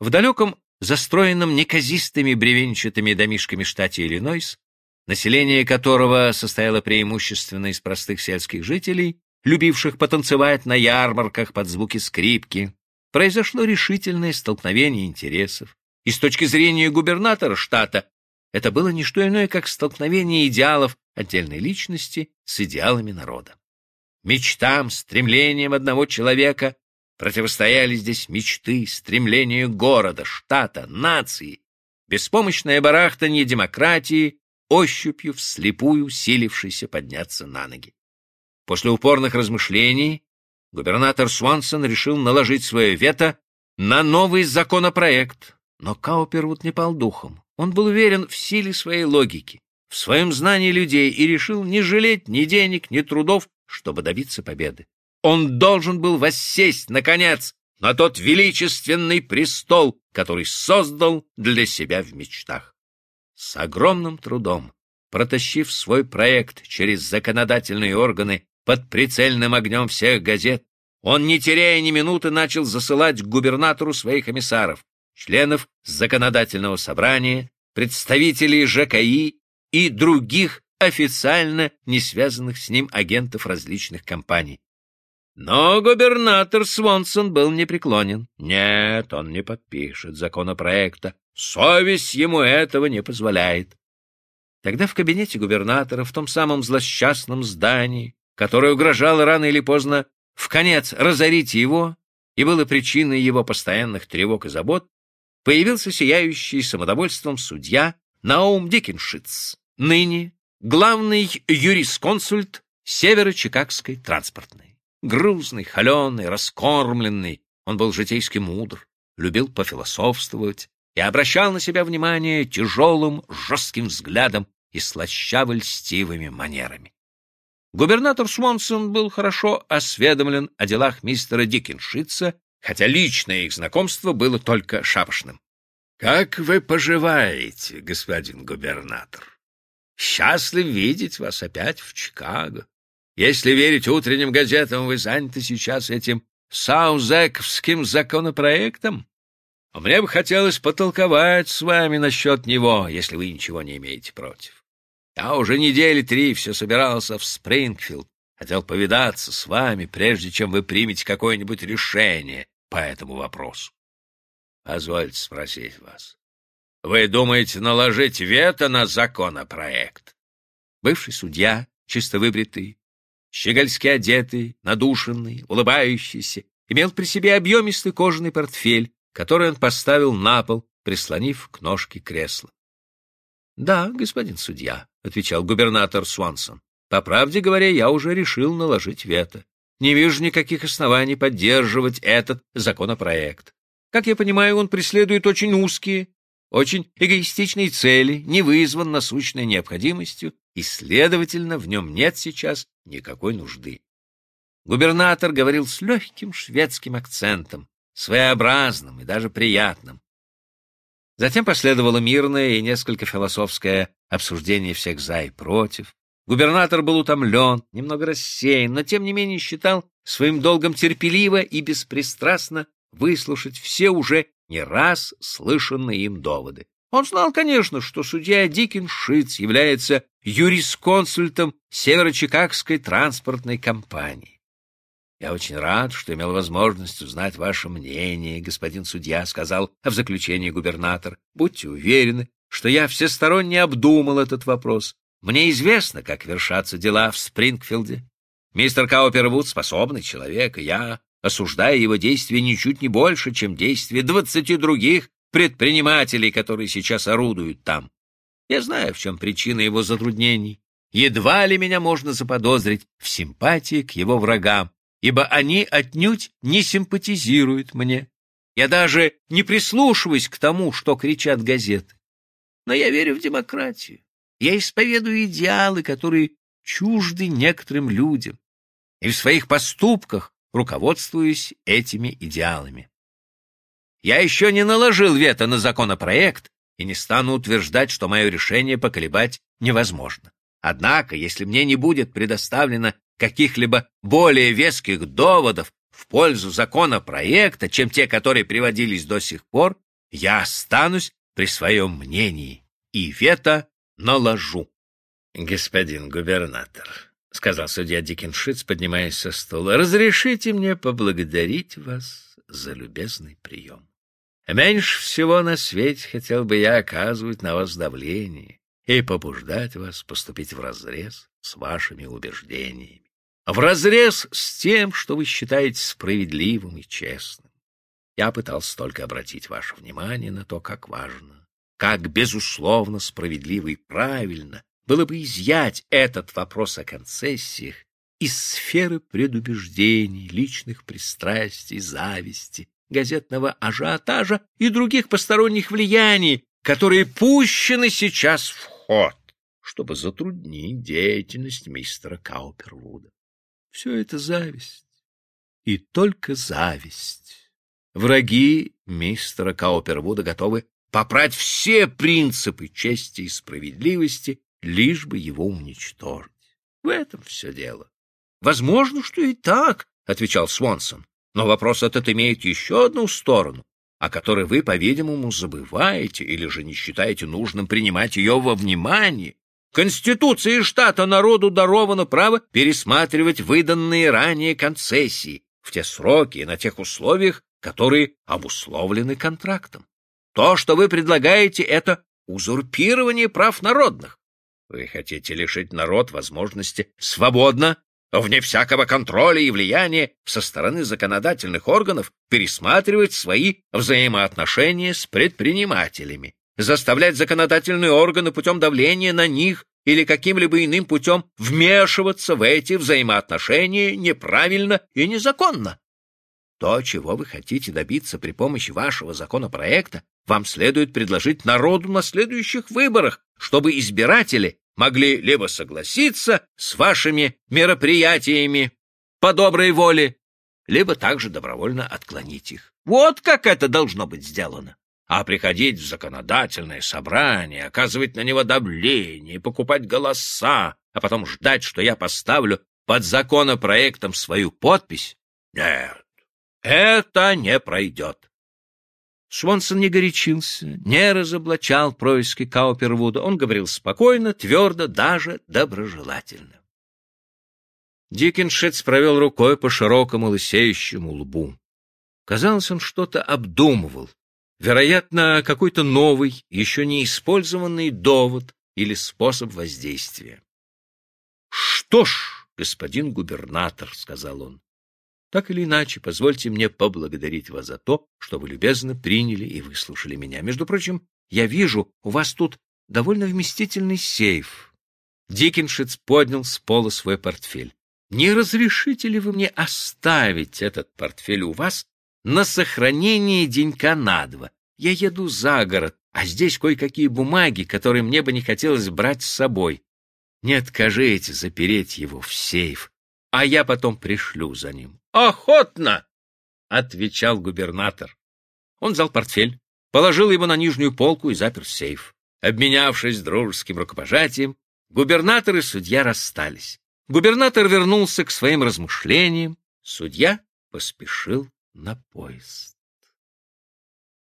В далеком, застроенном неказистыми бревенчатыми домишками штате Иллинойс, население которого состояло преимущественно из простых сельских жителей, любивших потанцевать на ярмарках под звуки скрипки, произошло решительное столкновение интересов. И с точки зрения губернатора штата это было не что иное, как столкновение идеалов отдельной личности с идеалами народа. Мечтам, стремлениям одного человека противостояли здесь мечты, стремления города, штата, нации, беспомощное барахтанье демократии, ощупью вслепую силившейся подняться на ноги. После упорных размышлений губернатор Свансон решил наложить свое вето на новый законопроект, но Каупервуд не пал духом. Он был уверен в силе своей логики, в своем знании людей и решил не жалеть ни денег, ни трудов, чтобы добиться победы. Он должен был воссесть, наконец, на тот величественный престол, который создал для себя в мечтах. С огромным трудом, протащив свой проект через законодательные органы под прицельным огнем всех газет, он, не теряя ни минуты, начал засылать к губернатору своих комиссаров, членов законодательного собрания, представителей ЖКИ и других официально не связанных с ним агентов различных компаний. Но губернатор Свонсон был непреклонен. Нет, он не подпишет законопроекта. Совесть ему этого не позволяет. Тогда в кабинете губернатора, в том самом злосчастном здании, которое угрожало рано или поздно в конец разорить его и было причиной его постоянных тревог и забот, появился сияющий самодовольством судья Наум Дикеншиц, ныне главный юрисконсульт северо-чикагской транспортной. Грузный, холеный, раскормленный, он был житейски мудр, любил пофилософствовать и обращал на себя внимание тяжелым, жестким взглядом и слащаво-льстивыми манерами. Губернатор Свонсон был хорошо осведомлен о делах мистера Дикеншица, хотя личное их знакомство было только шапошным. — Как вы поживаете, господин губернатор? Счастлив видеть вас опять в Чикаго. Если верить утренним газетам, вы заняты сейчас этим саузековским законопроектом. Мне бы хотелось потолковать с вами насчет него, если вы ничего не имеете против. Я уже недели три все собирался в Спрингфилд, хотел повидаться с вами, прежде чем вы примете какое-нибудь решение по этому вопросу. Позвольте спросить вас, вы думаете наложить вето на законопроект? Бывший судья, чисто выбритый, щегольски одетый, надушенный, улыбающийся, имел при себе объемистый кожаный портфель, который он поставил на пол, прислонив к ножке кресла. — Да, господин судья, — отвечал губернатор Свансон. — По правде говоря, я уже решил наложить вето. Не вижу никаких оснований поддерживать этот законопроект. Как я понимаю, он преследует очень узкие, очень эгоистичные цели, не вызван насущной необходимостью, и, следовательно, в нем нет сейчас никакой нужды. Губернатор говорил с легким шведским акцентом, своеобразным и даже приятным. Затем последовало мирное и несколько философское обсуждение всех «за» и «против». Губернатор был утомлен, немного рассеян, но тем не менее считал своим долгом терпеливо и беспристрастно выслушать все уже не раз слышанные им доводы. Он знал, конечно, что судья Дикин Шиц является юрисконсультом Северо-Чикагской транспортной компании. «Я очень рад, что имел возможность узнать ваше мнение, господин судья», — сказал в заключении губернатор. «Будьте уверены, что я всесторонне обдумал этот вопрос. Мне известно, как вершатся дела в Спрингфилде. Мистер Каупервуд способный человек, и я осуждая его действия ничуть не больше, чем действия двадцати других предпринимателей, которые сейчас орудуют там. Я знаю, в чем причина его затруднений. Едва ли меня можно заподозрить в симпатии к его врагам, ибо они отнюдь не симпатизируют мне. Я даже не прислушиваюсь к тому, что кричат газеты. Но я верю в демократию. Я исповедую идеалы, которые чужды некоторым людям. И в своих поступках руководствуюсь этими идеалами. Я еще не наложил вето на законопроект и не стану утверждать, что мое решение поколебать невозможно. Однако, если мне не будет предоставлено каких-либо более веских доводов в пользу законопроекта, чем те, которые приводились до сих пор, я останусь при своем мнении и вето наложу. — Господин губернатор, — сказал судья Дикеншиц, поднимаясь со стула, — разрешите мне поблагодарить вас за любезный прием. Меньше всего на свете хотел бы я оказывать на вас давление и побуждать вас поступить вразрез с вашими убеждениями, вразрез с тем, что вы считаете справедливым и честным. Я пытался только обратить ваше внимание на то, как важно, как, безусловно, справедливо и правильно было бы изъять этот вопрос о концессиях из сферы предубеждений, личных пристрастий, зависти, газетного ажиотажа и других посторонних влияний, которые пущены сейчас в ход, чтобы затруднить деятельность мистера Каупервуда. Все это зависть. И только зависть. Враги мистера Каупервуда готовы попрать все принципы чести и справедливости лишь бы его уничтожить. В этом все дело. — Возможно, что и так, — отвечал Свонсон. — но вопрос этот имеет еще одну сторону, о которой вы, по-видимому, забываете или же не считаете нужным принимать ее во внимание. Конституции штата народу даровано право пересматривать выданные ранее концессии в те сроки и на тех условиях, которые обусловлены контрактом. То, что вы предлагаете, это узурпирование прав народных. Вы хотите лишить народ возможности свободно, вне всякого контроля и влияния со стороны законодательных органов пересматривать свои взаимоотношения с предпринимателями, заставлять законодательные органы путем давления на них или каким-либо иным путем вмешиваться в эти взаимоотношения неправильно и незаконно. То, чего вы хотите добиться при помощи вашего законопроекта, вам следует предложить народу на следующих выборах, чтобы избиратели могли либо согласиться с вашими мероприятиями по доброй воле, либо также добровольно отклонить их. Вот как это должно быть сделано. А приходить в законодательное собрание, оказывать на него давление, покупать голоса, а потом ждать, что я поставлю под законопроектом свою подпись? Нет, это не пройдет. Свонсон не горячился, не разоблачал происки Каупервуда. Он говорил спокойно, твердо, даже доброжелательно. Диккеншиц провел рукой по широкому лысеющему лбу. Казалось, он что-то обдумывал. Вероятно, какой-то новый, еще не использованный довод или способ воздействия. — Что ж, господин губернатор, — сказал он, так или иначе, позвольте мне поблагодарить вас за то, что вы любезно приняли и выслушали меня. Между прочим, я вижу, у вас тут довольно вместительный сейф. Диккеншиц поднял с пола свой портфель. Не разрешите ли вы мне оставить этот портфель у вас на сохранение денька на два? Я еду за город, а здесь кое-какие бумаги, которые мне бы не хотелось брать с собой. Не откажите запереть его в сейф, а я потом пришлю за ним. Охотно! — отвечал губернатор. Он взял портфель, положил его на нижнюю полку и запер сейф. Обменявшись дружеским рукопожатием, губернатор и судья расстались. Губернатор вернулся к своим размышлениям, судья поспешил на поезд.